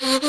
Mm-hmm.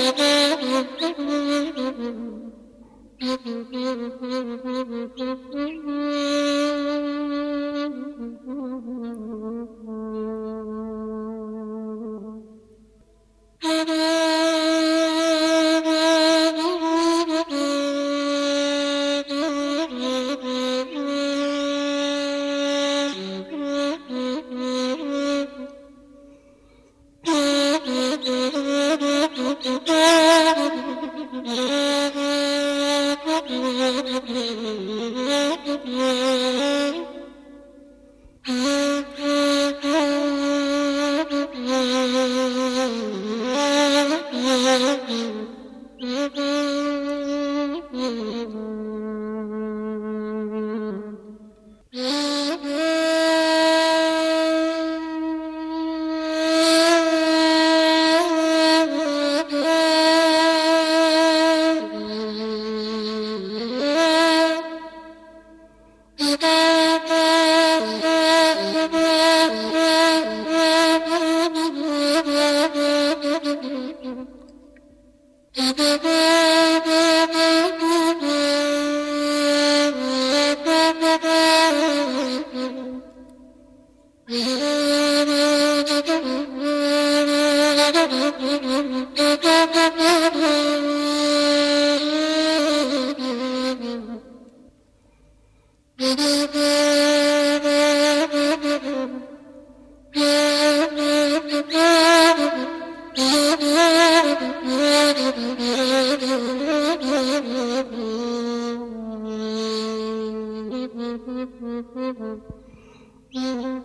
Thank you. Mm-hmm. Mm-hmm. Thank uhum. you.